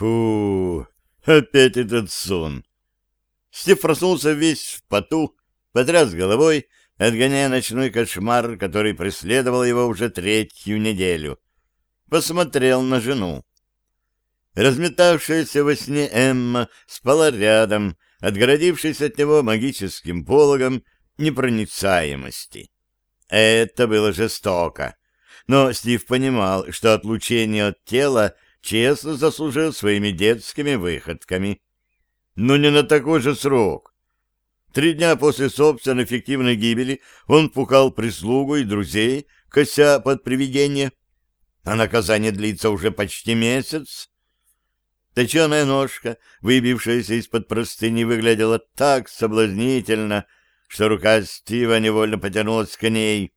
Фу, опять этот сон. Стив проснулся весь в поту, потряс головой, отгоняя ночной кошмар, который преследовал его уже третью неделю. Посмотрел на жену. Разметавшаяся во сне Эмма спала рядом, отгородившись от него магическим пологом непроницаемости. Это было жестоко. Но Стив понимал, что отлучение от тела честно заслужил своими детскими выходками. Но не на такой же срок. Три дня после собственной фиктивной гибели он пукал прислугу и друзей, кося под привидение, а наказание длится уже почти месяц. Точеная ножка, выбившаяся из-под простыни, выглядела так соблазнительно, что рука Стива невольно потянулась к ней.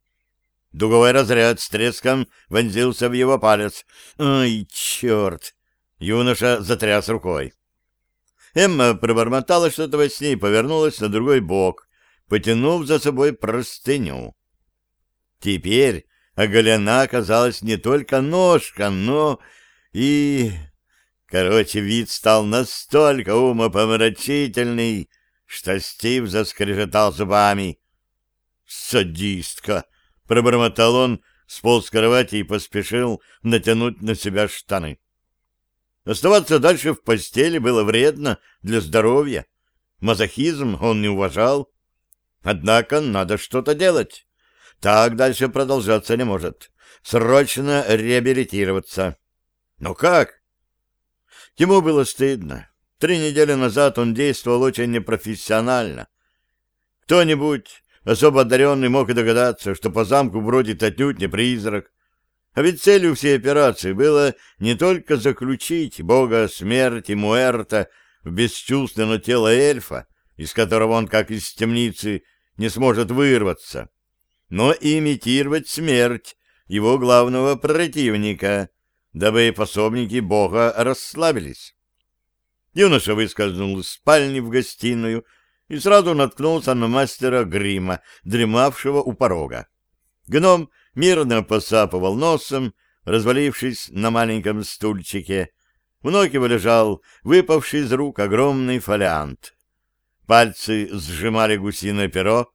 Дуговой разряд с треском вонзился в его палец. «Ай, черт!» Юноша затряс рукой. Эмма пробормотала что-то во сне и повернулась на другой бок, потянув за собой простыню. Теперь оголена оказалась не только ножка, но и... Короче, вид стал настолько умопомрачительный, что Стив заскрежетал зубами. «Садистка!» — пробормотал он, сполз с кровати и поспешил натянуть на себя штаны. Оставаться дальше в постели было вредно для здоровья. Мазохизм он не уважал. Однако надо что-то делать. Так дальше продолжаться не может. Срочно реабилитироваться. Но как? Ему было стыдно. Три недели назад он действовал очень непрофессионально. Кто-нибудь, особо одаренный, мог и догадаться, что по замку бродит отнюдь не призрак, а ведь целью всей операции было не только заключить бога смерти Муэрта в бесчувственное тело эльфа, из которого он, как из темницы, не сможет вырваться, но и имитировать смерть его главного противника, дабы пособники бога расслабились. Юноша выскользнул из спальни в гостиную и сразу наткнулся на мастера грима, дремавшего у порога. Гном мирно посапывал носом, развалившись на маленьком стульчике. В ноги его лежал выпавший из рук огромный фолиант. Пальцы сжимали гусиное перо,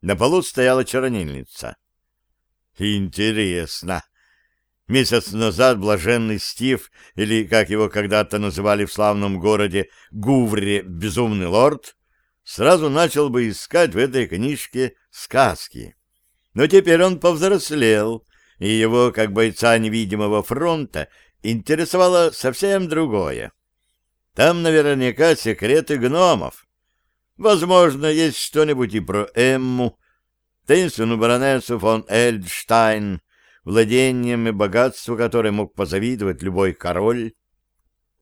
на полу стояла чернильница. Интересно. Месяц назад блаженный Стив, или, как его когда-то называли в славном городе Гувре, безумный лорд, сразу начал бы искать в этой книжке сказки. Но теперь он повзрослел, и его, как бойца невидимого фронта, интересовало совсем другое. Там наверняка секреты гномов. Возможно, есть что-нибудь и про Эмму, таинственную баронессу фон Эльдштайн, владением и богатству которой мог позавидовать любой король.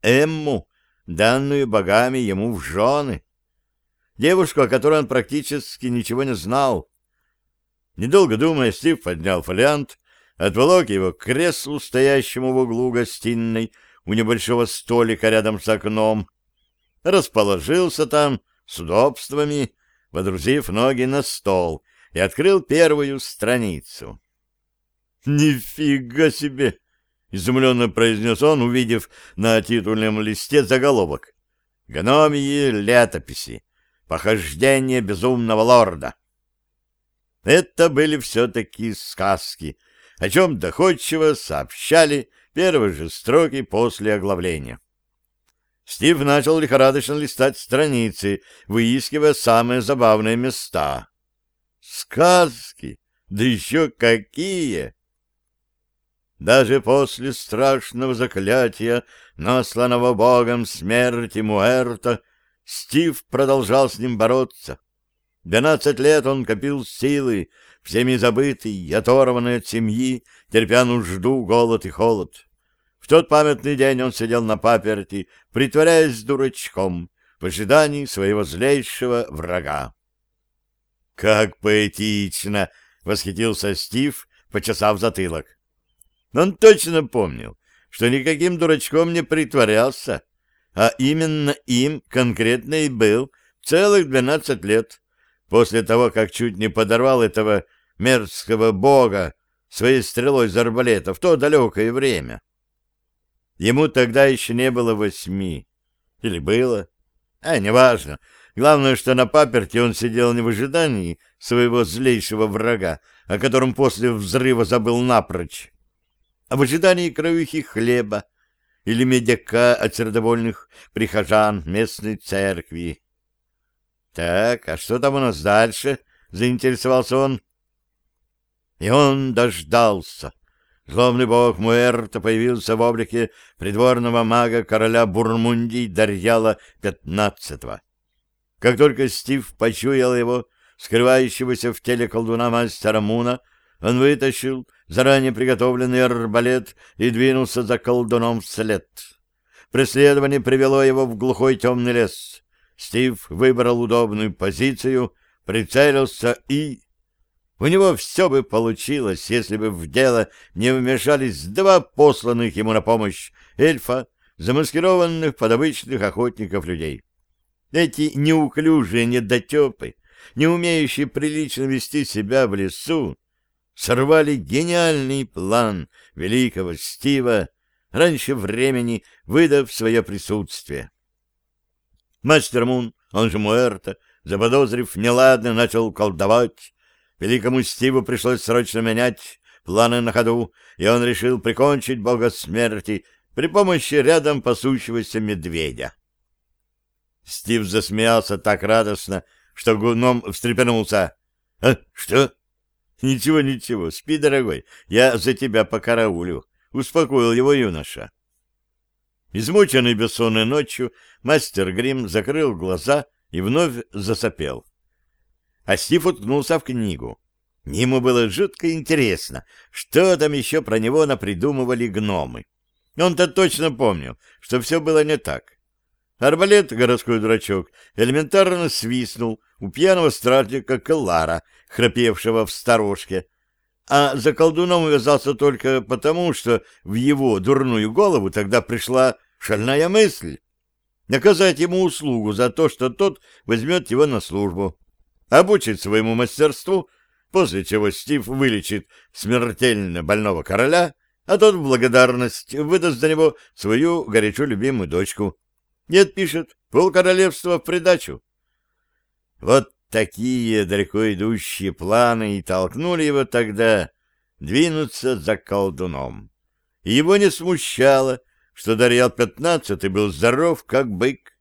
Эмму, данную богами ему в жены. Девушку, о которой он практически ничего не знал, Недолго думая, Стив поднял фолиант, отволок его к креслу, стоящему в углу гостиной, у небольшого столика рядом с окном, расположился там с удобствами, водрузив ноги на стол, и открыл первую страницу. «Нифига себе!» — изумленно произнес он, увидев на титульном листе заголовок. «Гномии летописи. Похождение безумного лорда». Это были все-таки сказки, о чем доходчиво сообщали первые же строки после оглавления. Стив начал лихорадочно листать страницы, выискивая самые забавные места. Сказки! Да еще какие! Даже после страшного заклятия, насланного богом смерти Муэрта, Стив продолжал с ним бороться. Двенадцать лет он копил силы, всеми забытый, оторванный от семьи, терпя нужду, голод и холод. В тот памятный день он сидел на паперти, притворяясь дурачком, в ожидании своего злейшего врага. «Как поэтично!» — восхитился Стив, почесав затылок. Он точно помнил, что никаким дурачком не притворялся, а именно им конкретно и был целых двенадцать лет, после того, как чуть не подорвал этого мерзкого бога своей стрелой из арбалета в то далекое время. Ему тогда еще не было восьми. Или было? А, неважно. Главное, что на паперте он сидел не в ожидании своего злейшего врага, о котором после взрыва забыл напрочь, а в ожидании кровихи хлеба или медяка от сердовольных прихожан местной церкви. «Так, а что там у нас дальше?» — заинтересовался он. И он дождался. Злобный бог Муэрта появился в облике придворного мага короля Бурмундии Дарьяла XV. Как только Стив почуял его, скрывающегося в теле колдуна мастера Муна, он вытащил заранее приготовленный арбалет и двинулся за колдуном вслед. Преследование привело его в глухой темный лес. Стив выбрал удобную позицию, прицелился и... У него все бы получилось, если бы в дело не вмешались два посланных ему на помощь эльфа, замаскированных под обычных охотников людей. Эти неуклюжие недотепы, не умеющие прилично вести себя в лесу, сорвали гениальный план великого Стива, раньше времени выдав свое присутствие. Мастер Мун, он же Муэрта, заподозрив неладно, начал колдовать. Великому Стиву пришлось срочно менять планы на ходу, и он решил прикончить бога смерти при помощи рядом пасущегося медведя. Стив засмеялся так радостно, что гуном встрепенулся. «А, что?» «Ничего, ничего, спи, дорогой, я за тебя покараулю», — успокоил его юноша. Измученный бессонной ночью, мастер Грим закрыл глаза и вновь засопел. А Стив уткнулся в книгу. Ему было жутко интересно, что там еще про него напридумывали гномы. Он-то точно помнил, что все было не так. Арбалет, городской дурачок, элементарно свистнул у пьяного стражника Келлара, храпевшего в сторожке, а за колдуном увязался только потому, что в его дурную голову тогда пришла шальная мысль наказать ему услугу за то, что тот возьмет его на службу, обучит своему мастерству, после чего Стив вылечит смертельно больного короля, а тот в благодарность выдаст за него свою горячо любимую дочку — нет, пишет, полкоролевства в придачу. Вот такие далеко идущие планы и толкнули его тогда двинуться за колдуном. И его не смущало, что Дарьял пятнадцатый был здоров, как бык,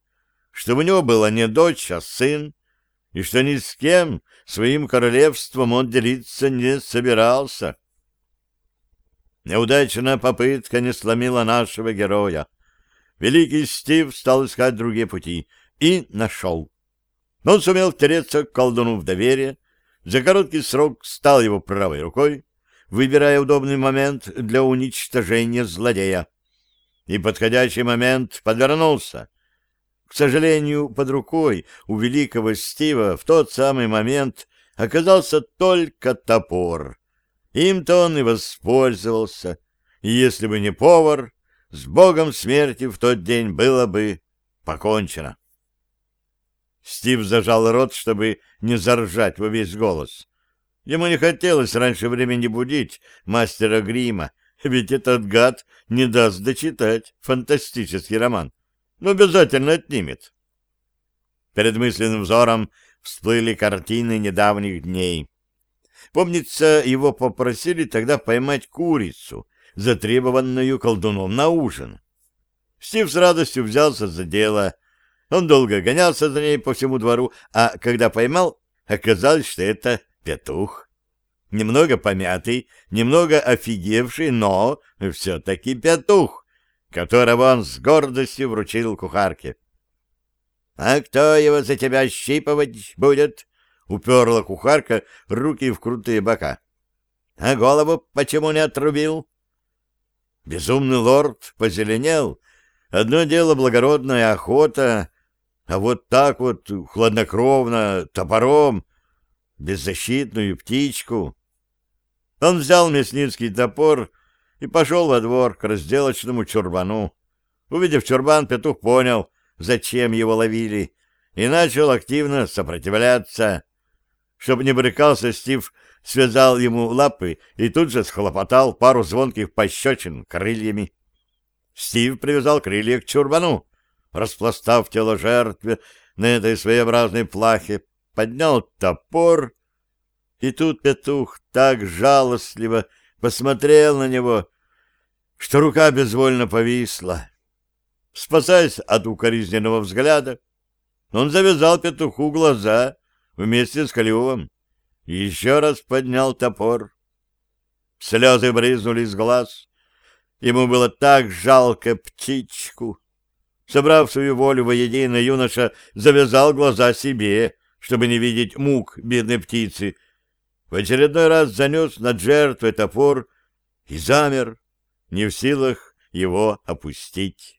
что у него была не дочь, а сын, и что ни с кем своим королевством он делиться не собирался. Неудачная попытка не сломила нашего героя. Великий Стив стал искать другие пути и нашел. Он сумел втереться к колдуну в доверие, за короткий срок стал его правой рукой, выбирая удобный момент для уничтожения злодея. И подходящий момент подвернулся. К сожалению, под рукой у великого Стива в тот самый момент оказался только топор. Им-то он и воспользовался. И если бы не повар, с богом смерти в тот день было бы покончено. Стив зажал рот, чтобы не заржать во весь голос. Ему не хотелось раньше времени будить мастера грима, ведь этот гад не даст дочитать фантастический роман, но обязательно отнимет. Перед мысленным взором всплыли картины недавних дней. Помнится, его попросили тогда поймать курицу — затребованную колдуном на ужин. Стив с радостью взялся за дело. Он долго гонялся за ней по всему двору, а когда поймал, оказалось, что это петух. Немного помятый, немного офигевший, но все-таки петух, которого он с гордостью вручил кухарке. — А кто его за тебя щипывать будет? — уперла кухарка руки в крутые бока. — А голову почему не отрубил? Безумный лорд позеленел. Одно дело благородная охота, а вот так вот хладнокровно, топором, беззащитную птичку. Он взял мясницкий топор и пошел во двор к разделочному чурбану. Увидев чурбан, петух понял, зачем его ловили, и начал активно сопротивляться. Чтобы не брыкался, Стив связал ему лапы и тут же схлопотал пару звонких пощечин крыльями. Стив привязал крылья к чурбану, распластав тело жертвы на этой своеобразной плахе, поднял топор, и тут петух так жалостливо посмотрел на него, что рука безвольно повисла. Спасаясь от укоризненного взгляда, он завязал петуху глаза вместе с клювом еще раз поднял топор. Слезы брызнули из глаз. Ему было так жалко птичку. Собрав свою волю воедино, юноша завязал глаза себе, чтобы не видеть мук бедной птицы. В очередной раз занес над жертвой топор и замер, не в силах его опустить.